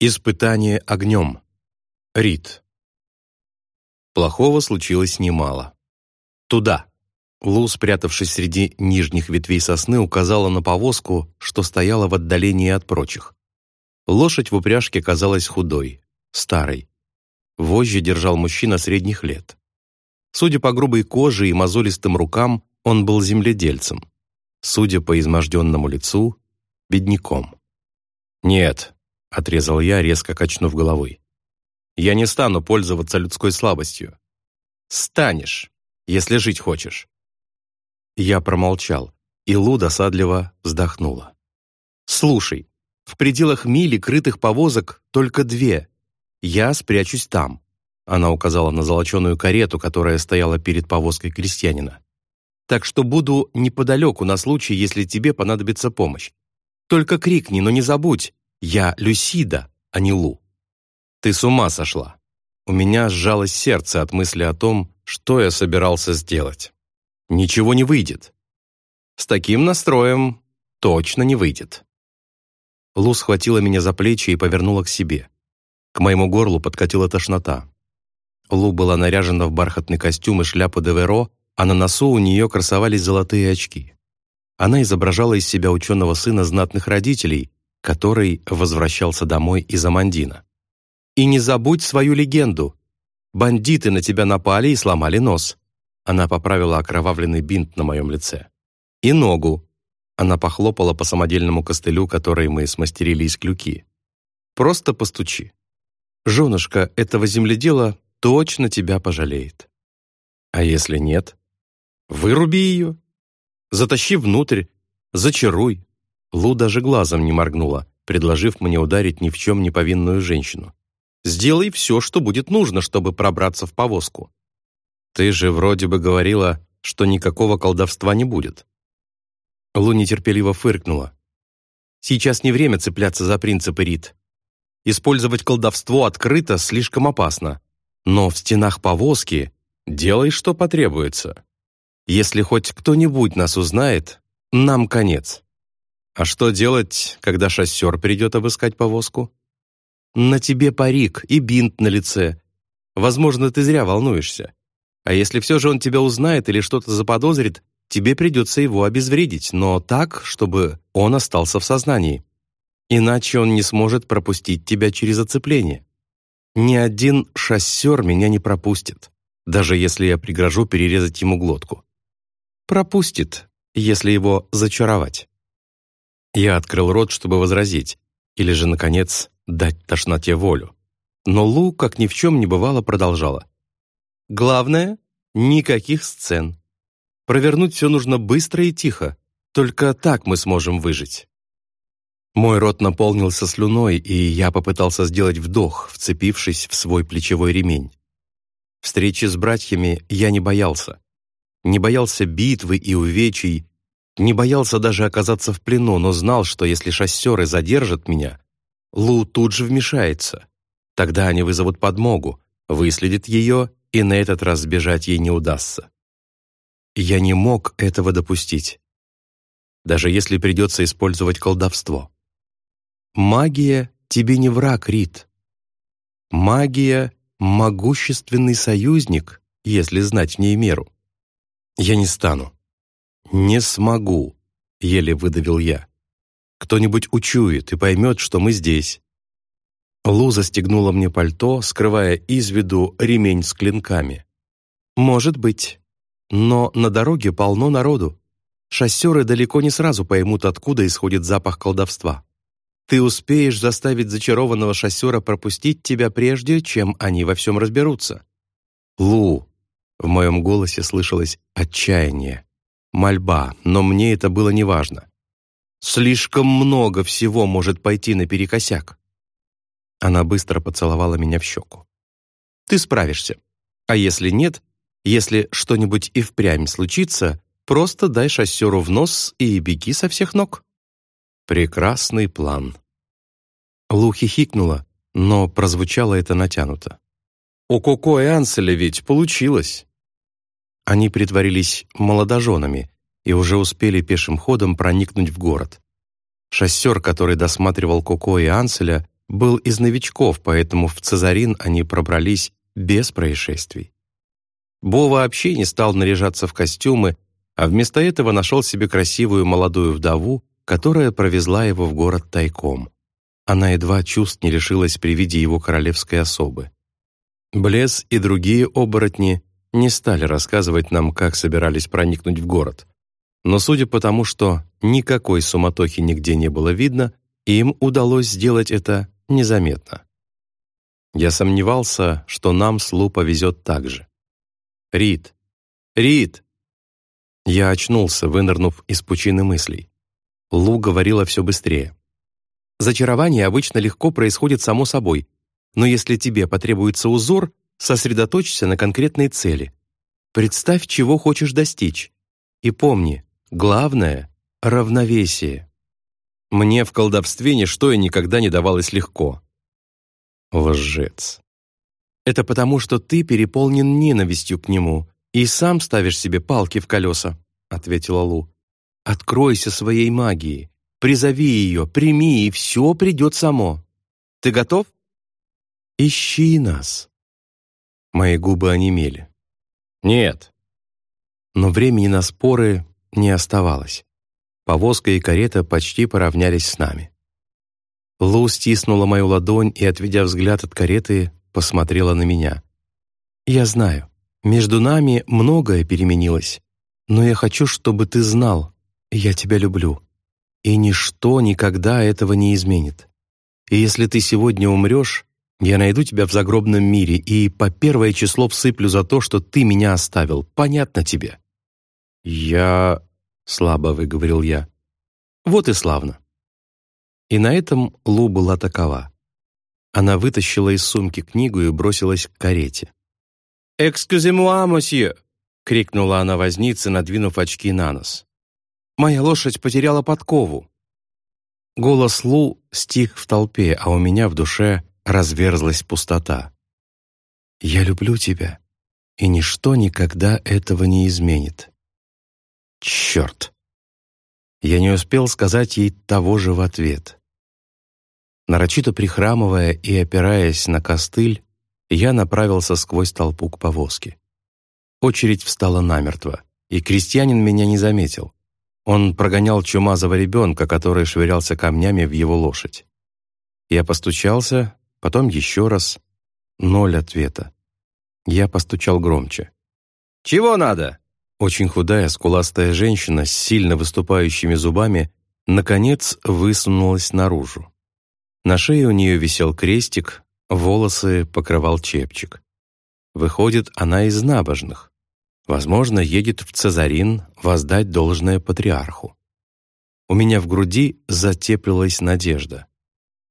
Испытание огнем. Рит. Плохого случилось немало. Туда. Лу, спрятавшись среди нижних ветвей сосны, указала на повозку, что стояла в отдалении от прочих. Лошадь в упряжке казалась худой, старой. Вожжи держал мужчина средних лет. Судя по грубой коже и мозолистым рукам, он был земледельцем. Судя по изможденному лицу, бедняком. «Нет», — отрезал я, резко качнув головой. «Я не стану пользоваться людской слабостью. Станешь, если жить хочешь». Я промолчал, и Лу досадливо вздохнула. «Слушай, в пределах мили крытых повозок только две. Я спрячусь там». Она указала на золоченую карету, которая стояла перед повозкой крестьянина. «Так что буду неподалеку на случай, если тебе понадобится помощь. Только крикни, но не забудь, я Люсида, а не Лу». «Ты с ума сошла». У меня сжалось сердце от мысли о том, что я собирался сделать. Ничего не выйдет. С таким настроем точно не выйдет. Лу схватила меня за плечи и повернула к себе. К моему горлу подкатила тошнота. Лу была наряжена в бархатный костюм и шляпу де Веро, а на носу у нее красовались золотые очки. Она изображала из себя ученого сына знатных родителей, который возвращался домой из Амандина. «И не забудь свою легенду. Бандиты на тебя напали и сломали нос. Она поправила окровавленный бинт на моем лице. «И ногу». Она похлопала по самодельному костылю, который мы смастерили из клюки. «Просто постучи. Женушка этого земледела точно тебя пожалеет. А если нет? Выруби ее. Затащи внутрь, зачаруй». Лу даже глазом не моргнула, предложив мне ударить ни в чем не повинную женщину. «Сделай все, что будет нужно, чтобы пробраться в повозку. «Ты же вроде бы говорила, что никакого колдовства не будет». Лу нетерпеливо фыркнула. «Сейчас не время цепляться за принципы Рит. Использовать колдовство открыто слишком опасно. Но в стенах повозки делай, что потребуется. Если хоть кто-нибудь нас узнает, нам конец. А что делать, когда шоссер придет обыскать повозку? На тебе парик и бинт на лице. Возможно, ты зря волнуешься. А если все же он тебя узнает или что-то заподозрит, тебе придется его обезвредить, но так, чтобы он остался в сознании. Иначе он не сможет пропустить тебя через оцепление. Ни один шоссер меня не пропустит, даже если я пригрожу перерезать ему глотку. Пропустит, если его зачаровать. Я открыл рот, чтобы возразить, или же, наконец, дать тошноте волю. Но Лу, как ни в чем не бывало, продолжала. Главное — никаких сцен. Провернуть все нужно быстро и тихо. Только так мы сможем выжить. Мой рот наполнился слюной, и я попытался сделать вдох, вцепившись в свой плечевой ремень. Встречи с братьями я не боялся. Не боялся битвы и увечий, не боялся даже оказаться в плену, но знал, что если шоссеры задержат меня, Лу тут же вмешается. Тогда они вызовут подмогу, выследят ее и на этот раз сбежать ей не удастся. Я не мог этого допустить, даже если придется использовать колдовство. Магия тебе не враг, Рит. Магия — могущественный союзник, если знать в ней меру. Я не стану. Не смогу, еле выдавил я. Кто-нибудь учует и поймет, что мы здесь. Лу застегнула мне пальто, скрывая из виду ремень с клинками. «Может быть. Но на дороге полно народу. Шоссеры далеко не сразу поймут, откуда исходит запах колдовства. Ты успеешь заставить зачарованного шоссера пропустить тебя прежде, чем они во всем разберутся». «Лу!» — в моем голосе слышалось отчаяние, мольба, но мне это было неважно. «Слишком много всего может пойти наперекосяк. Она быстро поцеловала меня в щеку. «Ты справишься. А если нет, если что-нибудь и впрямь случится, просто дай шоссеру в нос и беги со всех ног». Прекрасный план. Лу хихикнула, но прозвучало это натянуто. У Коко и Анселя ведь получилось. Они притворились молодоженами и уже успели пешим ходом проникнуть в город. Шоссер, который досматривал Коко и Анселя, был из новичков, поэтому в Цезарин они пробрались без происшествий. Бо вообще не стал наряжаться в костюмы, а вместо этого нашел себе красивую молодую вдову, которая провезла его в город тайком. Она едва чувств не лишилась при виде его королевской особы. Блес и другие оборотни не стали рассказывать нам, как собирались проникнуть в город. Но судя по тому, что никакой суматохи нигде не было видно, им удалось сделать это незаметно. Я сомневался, что нам с Лу повезет так же. «Рид! Рид!» Я очнулся, вынырнув из пучины мыслей. Лу говорила все быстрее. «Зачарование обычно легко происходит само собой, но если тебе потребуется узор, сосредоточься на конкретной цели. Представь, чего хочешь достичь. И помни, главное — равновесие. Мне в колдовстве ничто и никогда не давалось легко. Лжец. Это потому, что ты переполнен ненавистью к нему и сам ставишь себе палки в колеса, ответила Лу. Откройся своей магии, призови ее, прими, и все придет само. Ты готов? Ищи нас. Мои губы онемели. Нет. Но времени на споры не оставалось. Повозка и карета почти поравнялись с нами. Лу стиснула мою ладонь и, отведя взгляд от кареты, посмотрела на меня. «Я знаю, между нами многое переменилось, но я хочу, чтобы ты знал, я тебя люблю, и ничто никогда этого не изменит. И если ты сегодня умрешь, я найду тебя в загробном мире и по первое число всыплю за то, что ты меня оставил. Понятно тебе?» «Я...» — слабо выговорил я. «Вот и славно». И на этом Лу была такова. Она вытащила из сумки книгу и бросилась к карете. «Экскюзе-муа, мосье!» — крикнула она вознице, надвинув очки на нос. «Моя лошадь потеряла подкову». Голос Лу стих в толпе, а у меня в душе разверзлась пустота. «Я люблю тебя, и ничто никогда этого не изменит». «Черт!» Я не успел сказать ей того же в ответ. Нарочито прихрамывая и опираясь на костыль, я направился сквозь толпу к повозке. Очередь встала намертво, и крестьянин меня не заметил. Он прогонял чумазого ребенка, который швырялся камнями в его лошадь. Я постучался, потом еще раз. Ноль ответа. Я постучал громче. «Чего надо?» Очень худая, скуластая женщина с сильно выступающими зубами наконец высунулась наружу. На шее у нее висел крестик, волосы покрывал чепчик. Выходит, она из набожных. Возможно, едет в Цезарин воздать должное патриарху. У меня в груди затеплилась надежда.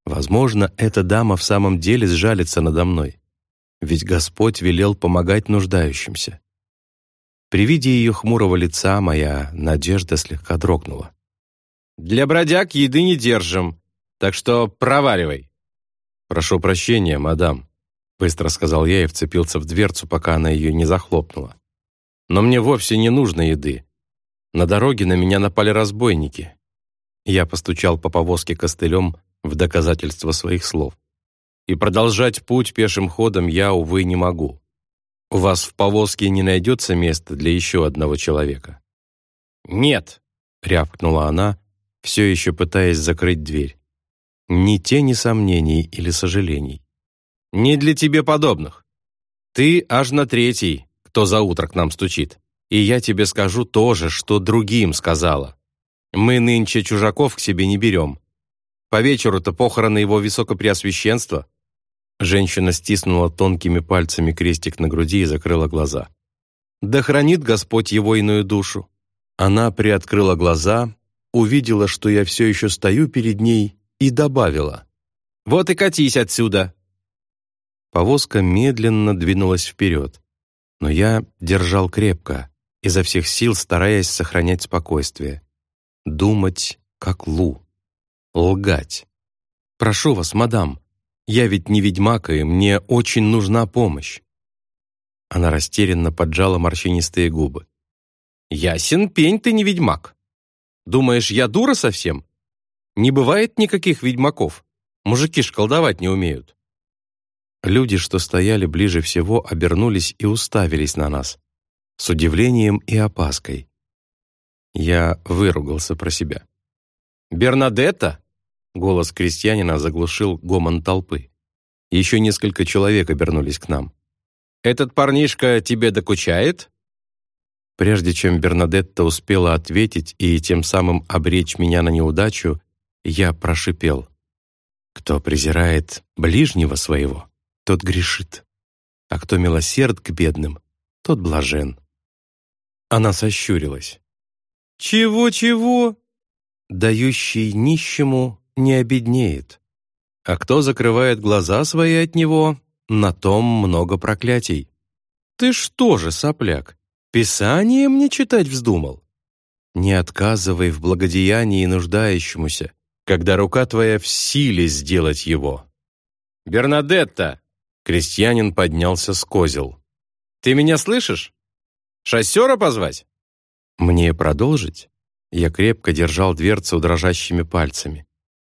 Возможно, эта дама в самом деле сжалится надо мной. Ведь Господь велел помогать нуждающимся. При виде ее хмурого лица моя надежда слегка дрогнула. «Для бродяг еды не держим, так что проваривай». «Прошу прощения, мадам», — быстро сказал я и вцепился в дверцу, пока она ее не захлопнула. «Но мне вовсе не нужно еды. На дороге на меня напали разбойники». Я постучал по повозке костылем, в доказательство своих слов. И продолжать путь пешим ходом я, увы, не могу. У вас в повозке не найдется места для еще одного человека. «Нет!» — рявкнула она, все еще пытаясь закрыть дверь. Ни тени сомнений или сожалений. «Не для тебе подобных. Ты аж на третий, кто за утро к нам стучит. И я тебе скажу то же, что другим сказала. Мы нынче чужаков к себе не берем. По вечеру-то похороны его высокопреосвященства». Женщина стиснула тонкими пальцами крестик на груди и закрыла глаза. «Да хранит Господь его иную душу». Она приоткрыла глаза, увидела, что я все еще стою перед ней, и добавила. «Вот и катись отсюда!» Повозка медленно двинулась вперед, но я держал крепко, изо всех сил стараясь сохранять спокойствие. Думать, как Лу лгать. «Прошу вас, мадам, я ведь не ведьмак, и мне очень нужна помощь». Она растерянно поджала морщинистые губы. «Ясен пень ты не ведьмак. Думаешь, я дура совсем? Не бывает никаких ведьмаков. Мужики ж колдовать не умеют». Люди, что стояли ближе всего, обернулись и уставились на нас с удивлением и опаской. Я выругался про себя. «Бернадетта?» — голос крестьянина заглушил гомон толпы. Еще несколько человек обернулись к нам. «Этот парнишка тебе докучает?» Прежде чем Бернадетта успела ответить и тем самым обречь меня на неудачу, я прошипел. «Кто презирает ближнего своего, тот грешит, а кто милосерд к бедным, тот блажен». Она сощурилась. «Чего-чего?» «Дающий нищему не обеднеет, а кто закрывает глаза свои от него, на том много проклятий. Ты что же, сопляк, Писание мне читать вздумал? Не отказывай в благодеянии нуждающемуся, когда рука твоя в силе сделать его. Бернадетта, крестьянин поднялся с козел. Ты меня слышишь? Шоссера позвать? Мне продолжить? Я крепко держал дверцу дрожащими пальцами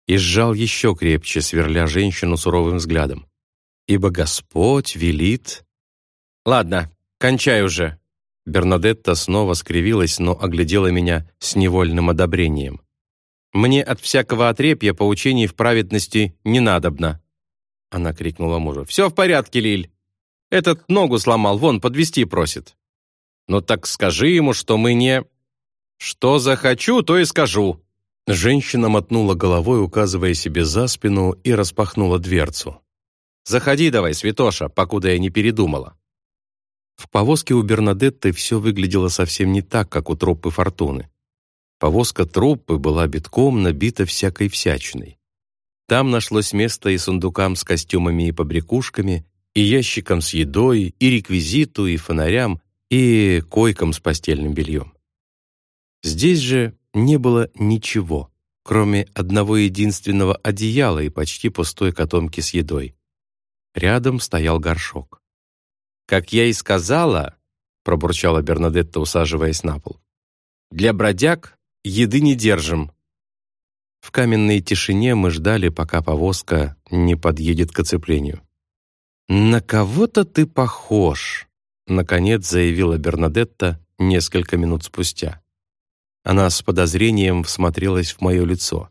и сжал еще крепче, сверля женщину суровым взглядом. «Ибо Господь велит...» «Ладно, кончай уже», Бернадетта снова скривилась, но оглядела меня с невольным одобрением. «Мне от всякого отрепья поучений в праведности не надобно!» Она крикнула мужу. «Все в порядке, Лиль! Этот ногу сломал, вон, подвести просит!» «Ну так скажи ему, что мы не...» «Что захочу, то и скажу!» Женщина мотнула головой, указывая себе за спину, и распахнула дверцу. «Заходи давай, святоша, покуда я не передумала!» В повозке у Бернадетты все выглядело совсем не так, как у труппы Фортуны. Повозка труппы была битком набита всякой всячиной. Там нашлось место и сундукам с костюмами и побрякушками, и ящикам с едой, и реквизиту, и фонарям, и койкам с постельным бельем. Здесь же не было ничего, кроме одного единственного одеяла и почти пустой котомки с едой. Рядом стоял горшок. «Как я и сказала», — пробурчала Бернадетта, усаживаясь на пол, «для бродяг еды не держим». В каменной тишине мы ждали, пока повозка не подъедет к оцеплению. «На кого-то ты похож», — наконец заявила Бернадетта несколько минут спустя. Она с подозрением всмотрелась в мое лицо.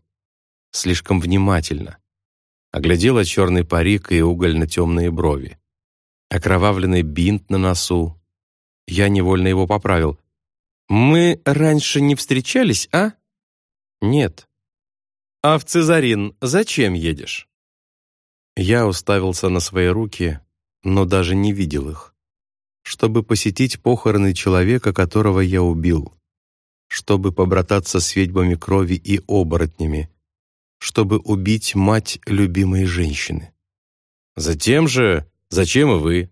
Слишком внимательно. Оглядела черный парик и угольно-темные брови окровавленный бинт на носу. Я невольно его поправил. «Мы раньше не встречались, а?» «Нет». «А в Цезарин зачем едешь?» Я уставился на свои руки, но даже не видел их. Чтобы посетить похороны человека, которого я убил. Чтобы побрататься с ведьмами крови и оборотнями. Чтобы убить мать любимой женщины. Затем же Зачем и вы?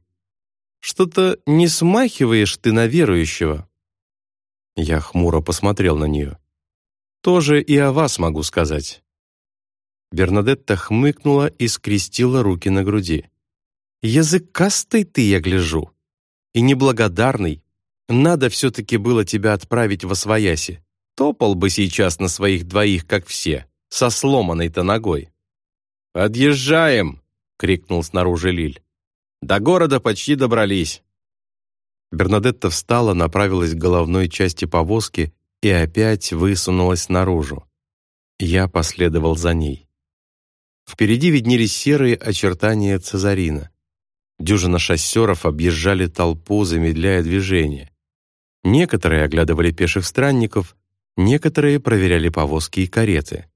Что-то не смахиваешь ты на верующего». Я хмуро посмотрел на нее. «Тоже и о вас могу сказать». Бернадетта хмыкнула и скрестила руки на груди. «Языкастый ты, я гляжу, и неблагодарный. Надо все-таки было тебя отправить во свояси. Топал бы сейчас на своих двоих, как все, со сломанной-то ногой». «Подъезжаем!» — крикнул снаружи Лиль. До города почти добрались». Бернадетта встала, направилась к головной части повозки и опять высунулась наружу. Я последовал за ней. Впереди виднелись серые очертания Цезарина. Дюжина шоссеров объезжали толпу, замедляя движение. Некоторые оглядывали пеших странников, некоторые проверяли повозки и кареты.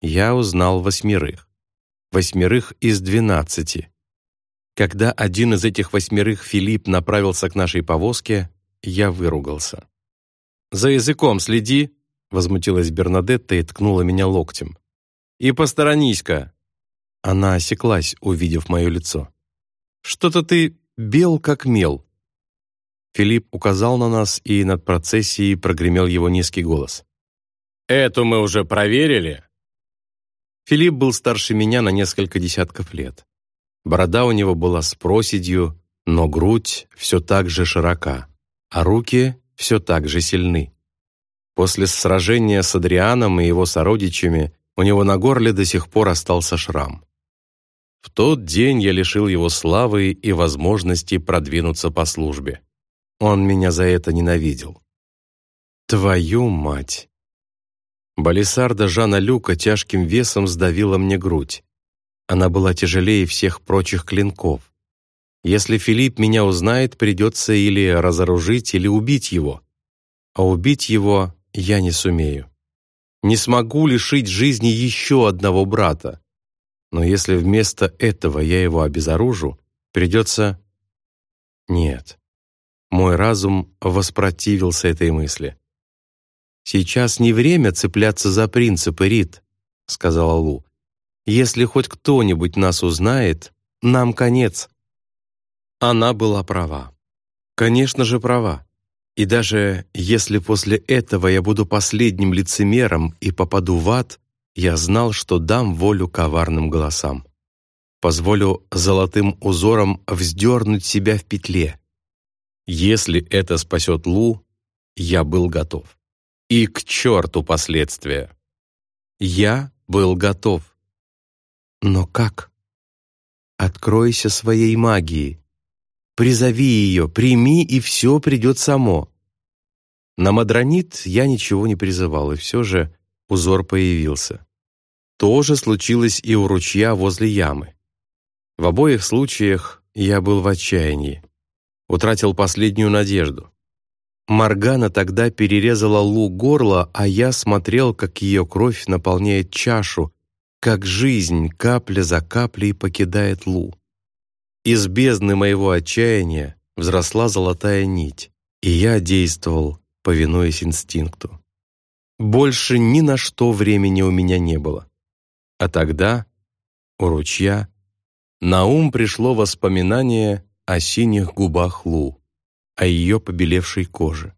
Я узнал восьмерых. Восьмерых из двенадцати. Когда один из этих восьмерых Филипп направился к нашей повозке, я выругался. «За языком следи!» — возмутилась Бернадетта и ткнула меня локтем. «И посторонись-ка!» Она осеклась, увидев мое лицо. «Что-то ты бел как мел!» Филипп указал на нас, и над процессией прогремел его низкий голос. «Эту мы уже проверили!» Филипп был старше меня на несколько десятков лет. Борода у него была с проседью, но грудь все так же широка, а руки все так же сильны. После сражения с Адрианом и его сородичами У него на горле до сих пор остался шрам. В тот день я лишил его славы и возможности продвинуться по службе. Он меня за это ненавидел. Твою мать! Балисарда Жана Люка тяжким весом сдавила мне грудь. Она была тяжелее всех прочих клинков. Если Филипп меня узнает, придется или разоружить, или убить его. А убить его я не сумею. Не смогу лишить жизни еще одного брата. Но если вместо этого я его обезоружу, придется... Нет. Мой разум воспротивился этой мысли. «Сейчас не время цепляться за принципы, Рит», — сказала Лу. «Если хоть кто-нибудь нас узнает, нам конец». Она была права. Конечно же, права. И даже если после этого я буду последним лицемером и попаду в ад, я знал, что дам волю коварным голосам. Позволю золотым узорам вздернуть себя в петле. Если это спасет Лу, я был готов. И к черту последствия. Я был готов. Но как? Откройся своей магии. Призови ее, прими, и все придет само. На Мадронит я ничего не призывал, и все же узор появился. То же случилось и у ручья возле ямы. В обоих случаях я был в отчаянии. Утратил последнюю надежду. Маргана тогда перерезала Лу горло, а я смотрел, как ее кровь наполняет чашу, как жизнь капля за каплей покидает Лу. Из бездны моего отчаяния взросла золотая нить, и я действовал, повинуясь инстинкту. Больше ни на что времени у меня не было. А тогда, у ручья, на ум пришло воспоминание о синих губах Лу о ее побелевшей коже.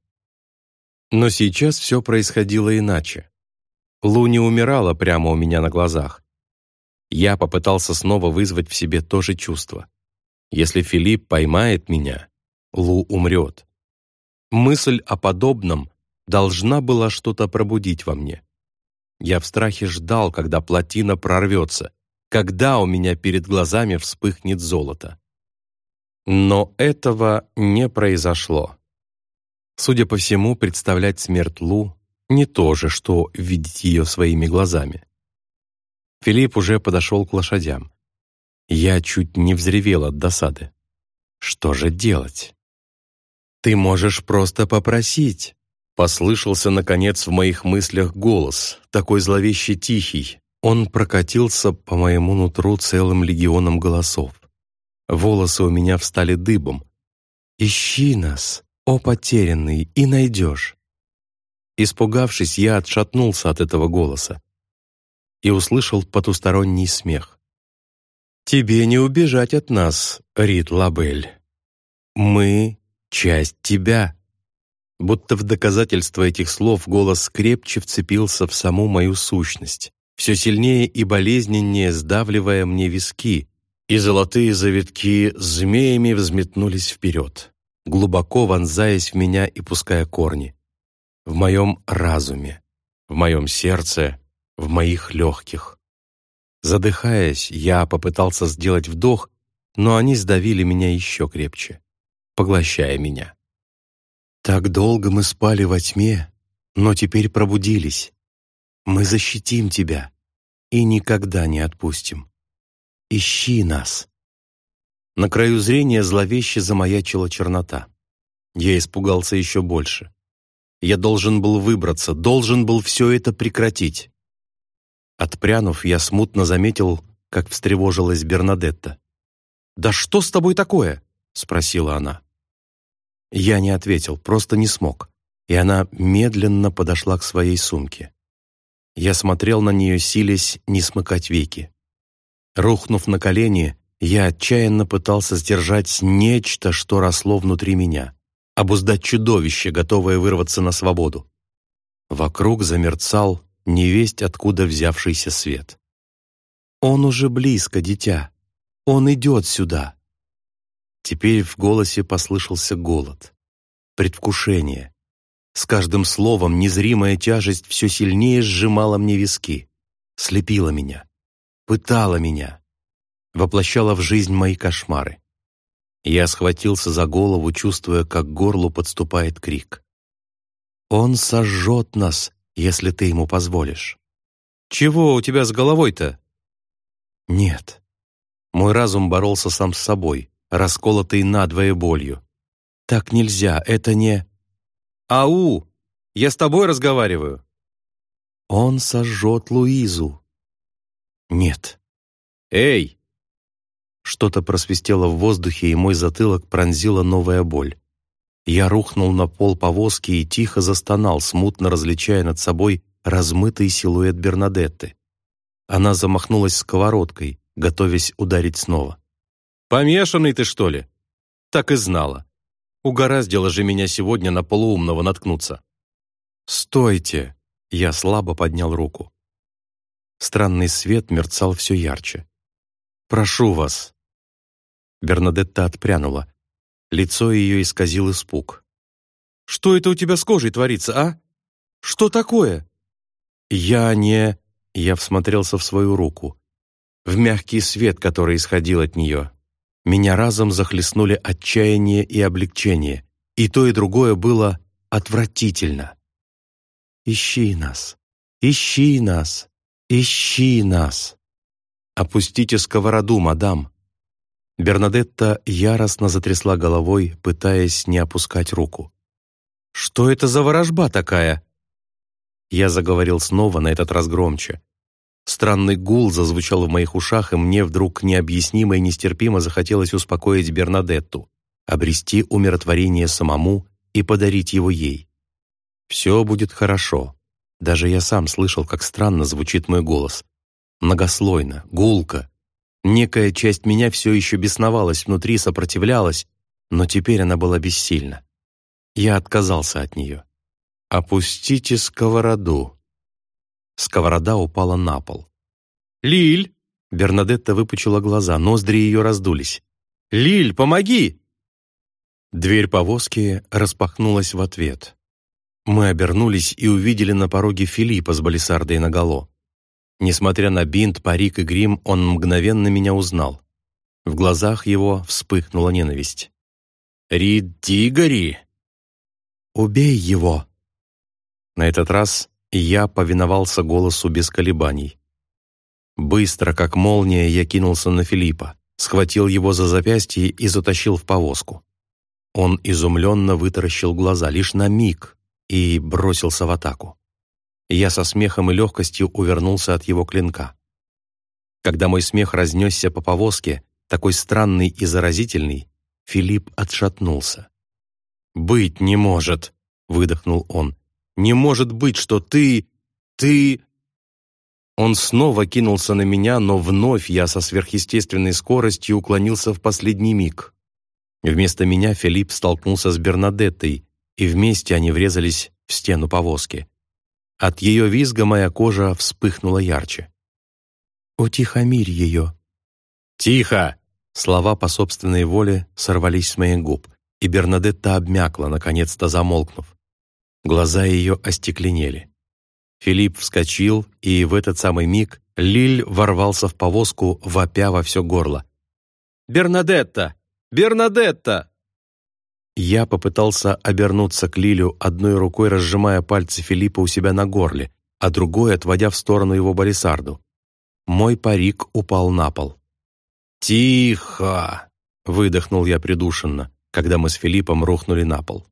Но сейчас все происходило иначе. Лу не умирала прямо у меня на глазах. Я попытался снова вызвать в себе то же чувство. Если Филипп поймает меня, Лу умрет. Мысль о подобном должна была что-то пробудить во мне. Я в страхе ждал, когда плотина прорвется, когда у меня перед глазами вспыхнет золото. Но этого не произошло. Судя по всему, представлять смерть Лу не то же, что видеть ее своими глазами. Филипп уже подошел к лошадям. Я чуть не взревел от досады. Что же делать? «Ты можешь просто попросить», — послышался, наконец, в моих мыслях голос, такой зловеще тихий. Он прокатился по моему нутру целым легионом голосов. Волосы у меня встали дыбом. «Ищи нас, о потерянный, и найдешь». Испугавшись, я отшатнулся от этого голоса и услышал потусторонний смех. «Тебе не убежать от нас, Рид Лабель. Мы — часть тебя». Будто в доказательство этих слов голос крепче вцепился в саму мою сущность, все сильнее и болезненнее сдавливая мне виски, и золотые завитки змеями взметнулись вперед, глубоко вонзаясь в меня и пуская корни. В моем разуме, в моем сердце, в моих легких. Задыхаясь, я попытался сделать вдох, но они сдавили меня еще крепче, поглощая меня. Так долго мы спали во тьме, но теперь пробудились. Мы защитим тебя и никогда не отпустим. Ищи нас!» На краю зрения зловеще замаячила чернота. Я испугался еще больше. Я должен был выбраться, должен был все это прекратить. Отпрянув, я смутно заметил, как встревожилась Бернадетта. «Да что с тобой такое?» — спросила она. Я не ответил, просто не смог, и она медленно подошла к своей сумке. Я смотрел на нее, силясь не смыкать веки. Рухнув на колени, я отчаянно пытался сдержать нечто, что росло внутри меня, обуздать чудовище, готовое вырваться на свободу. Вокруг замерцал невесть откуда взявшийся свет. «Он уже близко, дитя. Он идет сюда». Теперь в голосе послышался голод, предвкушение. С каждым словом незримая тяжесть все сильнее сжимала мне виски. слепила меня, пытала меня, воплощала в жизнь мои кошмары. Я схватился за голову, чувствуя, как к горлу подступает крик. «Он сожжет нас, если ты ему позволишь». «Чего у тебя с головой-то?» «Нет». Мой разум боролся сам с собой, расколотый надвое болью. «Так нельзя, это не...» «Ау! Я с тобой разговариваю!» «Он сожжет Луизу!» «Нет». «Эй!» Что-то просвистело в воздухе, и мой затылок пронзила новая боль. Я рухнул на пол повозки и тихо застонал, смутно различая над собой размытый силуэт Бернадетты. Она замахнулась сковородкой, готовясь ударить снова. «Помешанный ты, что ли?» «Так и знала. Угораздило же меня сегодня на полуумного наткнуться». «Стойте!» — я слабо поднял руку. Странный свет мерцал все ярче. «Прошу вас!» Бернадетта отпрянула. Лицо ее исказил испуг. «Что это у тебя с кожей творится, а? Что такое?» «Я не...» Я всмотрелся в свою руку. В мягкий свет, который исходил от нее. Меня разом захлестнули отчаяние и облегчение. И то, и другое было отвратительно. «Ищи нас! Ищи нас! Ищи нас!» «Опустите сковороду, мадам!» Бернадетта яростно затрясла головой, пытаясь не опускать руку. «Что это за ворожба такая?» Я заговорил снова, на этот раз громче. Странный гул зазвучал в моих ушах, и мне вдруг необъяснимо и нестерпимо захотелось успокоить Бернадетту, обрести умиротворение самому и подарить его ей. «Все будет хорошо». Даже я сам слышал, как странно звучит мой голос. Многослойно, гулко. Некая часть меня все еще бесновалась внутри, сопротивлялась, но теперь она была бессильна. Я отказался от нее. «Опустите сковороду». Сковорода упала на пол. «Лиль!» Бернадетта выпучила глаза, ноздри ее раздулись. «Лиль, помоги!» Дверь повозки распахнулась в ответ. Мы обернулись и увидели на пороге Филиппа с балисардой наголо. Несмотря на бинт, парик и грим, он мгновенно меня узнал. В глазах его вспыхнула ненависть. «Рид Дигори!» «Убей его!» На этот раз я повиновался голосу без колебаний. Быстро, как молния, я кинулся на Филиппа, схватил его за запястье и затащил в повозку. Он изумленно вытаращил глаза лишь на миг и бросился в атаку. Я со смехом и легкостью увернулся от его клинка. Когда мой смех разнесся по повозке, такой странный и заразительный, Филипп отшатнулся. «Быть не может!» — выдохнул он. Не может быть, что ты... ты...» Он снова кинулся на меня, но вновь я со сверхъестественной скоростью уклонился в последний миг. Вместо меня Филипп столкнулся с Бернадеттой, и вместе они врезались в стену повозки. От ее визга моя кожа вспыхнула ярче. «Утихомирь ее!» «Тихо!» Слова по собственной воле сорвались с моих губ, и Бернадетта обмякла, наконец-то замолкнув. Глаза ее остекленели. Филипп вскочил, и в этот самый миг Лиль ворвался в повозку, вопя во все горло. «Бернадетта! Бернадетта!» Я попытался обернуться к Лилю, одной рукой разжимая пальцы Филиппа у себя на горле, а другой отводя в сторону его балисарду. Мой парик упал на пол. «Тихо!» — выдохнул я придушенно, когда мы с Филиппом рухнули на пол.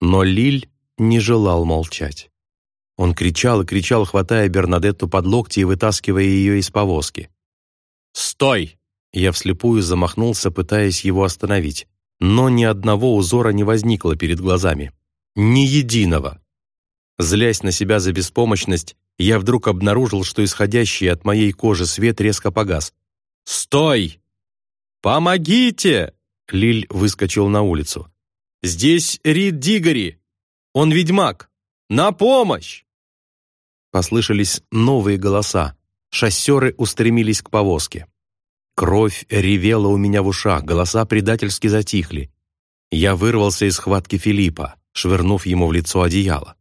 Но Лиль не желал молчать. Он кричал и кричал, хватая Бернадетту под локти и вытаскивая ее из повозки. «Стой!» Я вслепую замахнулся, пытаясь его остановить, но ни одного узора не возникло перед глазами. Ни единого. Злясь на себя за беспомощность, я вдруг обнаружил, что исходящий от моей кожи свет резко погас. «Стой! Помогите!» Лиль выскочил на улицу. «Здесь Рид Дигори! Он ведьмак! На помощь!» Послышались новые голоса. Шоссеры устремились к повозке. Кровь ревела у меня в ушах, голоса предательски затихли. Я вырвался из схватки Филиппа, швырнув ему в лицо одеяло.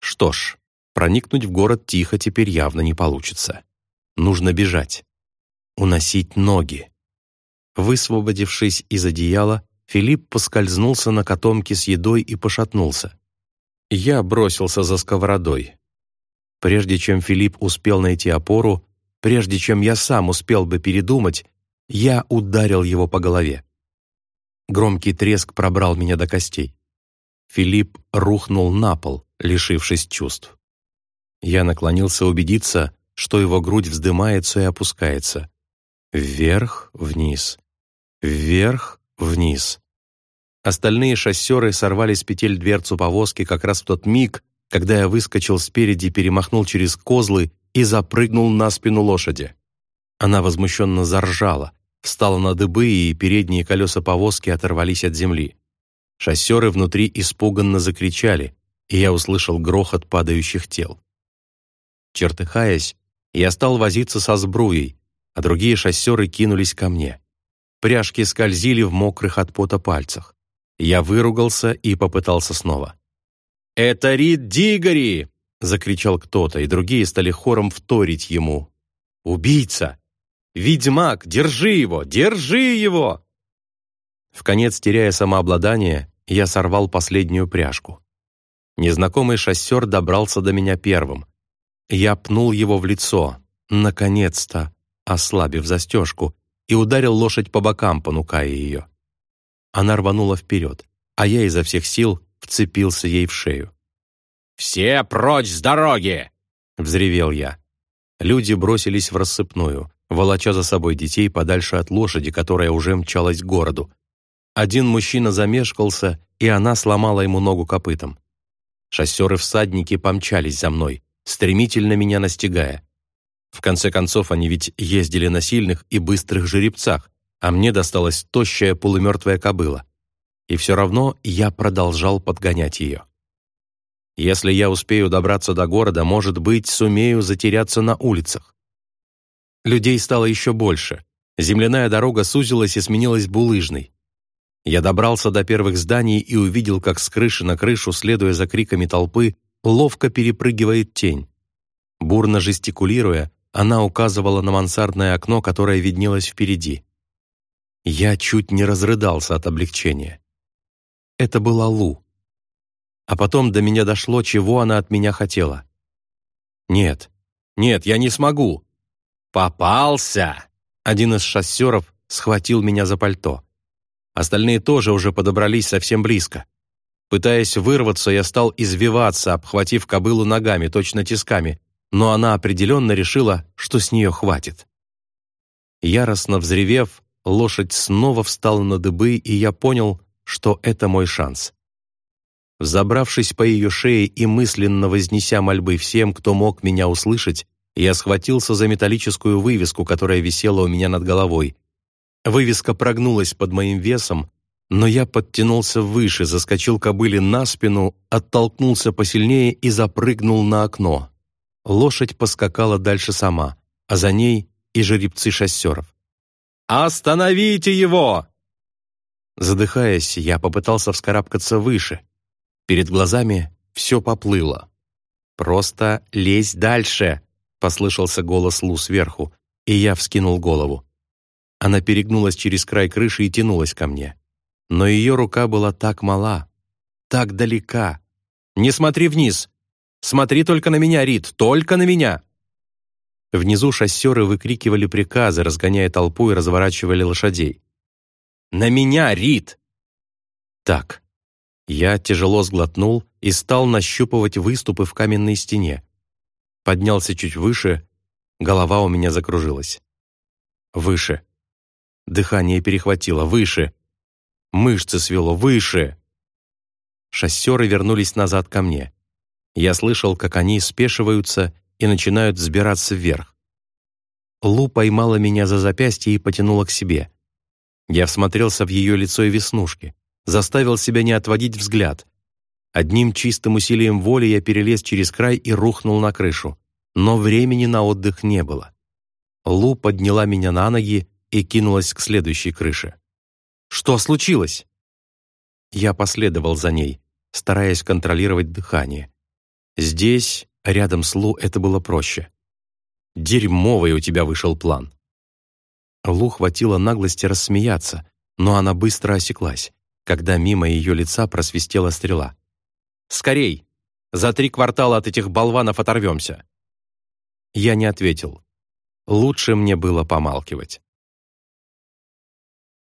Что ж, проникнуть в город тихо теперь явно не получится. Нужно бежать. Уносить ноги. Высвободившись из одеяла, Филипп поскользнулся на котомке с едой и пошатнулся. Я бросился за сковородой. Прежде чем Филипп успел найти опору, прежде чем я сам успел бы передумать, я ударил его по голове. Громкий треск пробрал меня до костей. Филипп рухнул на пол, лишившись чувств. Я наклонился убедиться, что его грудь вздымается и опускается. Вверх, вниз. Вверх, вниз. Остальные шоссеры сорвали с петель дверцу повозки как раз в тот миг, когда я выскочил спереди, перемахнул через козлы и запрыгнул на спину лошади. Она возмущенно заржала, встала на дыбы, и передние колеса повозки оторвались от земли. Шоссеры внутри испуганно закричали, и я услышал грохот падающих тел. Чертыхаясь, я стал возиться со сбруей, а другие шоссеры кинулись ко мне. Пряжки скользили в мокрых от пота пальцах. Я выругался и попытался снова. «Это Рид Дигори!» — закричал кто-то, и другие стали хором вторить ему. «Убийца! Ведьмак, держи его! Держи его!» В конец, теряя самообладание, я сорвал последнюю пряжку. Незнакомый шоссер добрался до меня первым. Я пнул его в лицо, наконец-то, ослабив застежку, и ударил лошадь по бокам, понукая ее. Она рванула вперед, а я изо всех сил вцепился ей в шею. «Все прочь с дороги!» — взревел я. Люди бросились в рассыпную, волоча за собой детей подальше от лошади, которая уже мчалась к городу. Один мужчина замешкался, и она сломала ему ногу копытом. Шоссеры-всадники помчались за мной, стремительно меня настигая. В конце концов, они ведь ездили на сильных и быстрых жеребцах, а мне досталась тощая полумертвая кобыла. И все равно я продолжал подгонять ее. Если я успею добраться до города, может быть, сумею затеряться на улицах. Людей стало еще больше. Земляная дорога сузилась и сменилась булыжной. Я добрался до первых зданий и увидел, как с крыши на крышу, следуя за криками толпы, ловко перепрыгивает тень. Бурно жестикулируя, она указывала на мансардное окно, которое виднелось впереди. Я чуть не разрыдался от облегчения. Это была Лу. А потом до меня дошло, чего она от меня хотела. «Нет, нет, я не смогу!» «Попался!» Один из шоссеров схватил меня за пальто. Остальные тоже уже подобрались совсем близко. Пытаясь вырваться, я стал извиваться, обхватив кобылу ногами, точно тисками, но она определенно решила, что с нее хватит. Яростно взревев, лошадь снова встала на дыбы, и я понял, что это мой шанс. Забравшись по ее шее и мысленно вознеся мольбы всем, кто мог меня услышать, я схватился за металлическую вывеску, которая висела у меня над головой. Вывеска прогнулась под моим весом, но я подтянулся выше, заскочил кобыле на спину, оттолкнулся посильнее и запрыгнул на окно. Лошадь поскакала дальше сама, а за ней и жеребцы шоссеров. «Остановите его!» Задыхаясь, я попытался вскарабкаться выше. Перед глазами все поплыло. «Просто лезь дальше!» — послышался голос Лу сверху, и я вскинул голову. Она перегнулась через край крыши и тянулась ко мне. Но ее рука была так мала, так далека. «Не смотри вниз! Смотри только на меня, Рид, только на меня!» Внизу шоссеры выкрикивали приказы, разгоняя толпу и разворачивали лошадей. «На меня, Рид!» «Так». Я тяжело сглотнул и стал нащупывать выступы в каменной стене. Поднялся чуть выше, голова у меня закружилась. Выше. Дыхание перехватило. Выше. Мышцы свело. Выше. Шоссеры вернулись назад ко мне. Я слышал, как они спешиваются и начинают взбираться вверх. Лу поймала меня за запястье и потянула к себе. Я всмотрелся в ее лицо и веснушки, заставил себя не отводить взгляд. Одним чистым усилием воли я перелез через край и рухнул на крышу, но времени на отдых не было. Лу подняла меня на ноги и кинулась к следующей крыше. «Что случилось?» Я последовал за ней, стараясь контролировать дыхание. Здесь, рядом с Лу, это было проще. Дерьмовый у тебя вышел план». Лу хватило наглости рассмеяться, но она быстро осеклась, когда мимо ее лица просвистела стрела. «Скорей! За три квартала от этих болванов оторвемся!» Я не ответил. Лучше мне было помалкивать.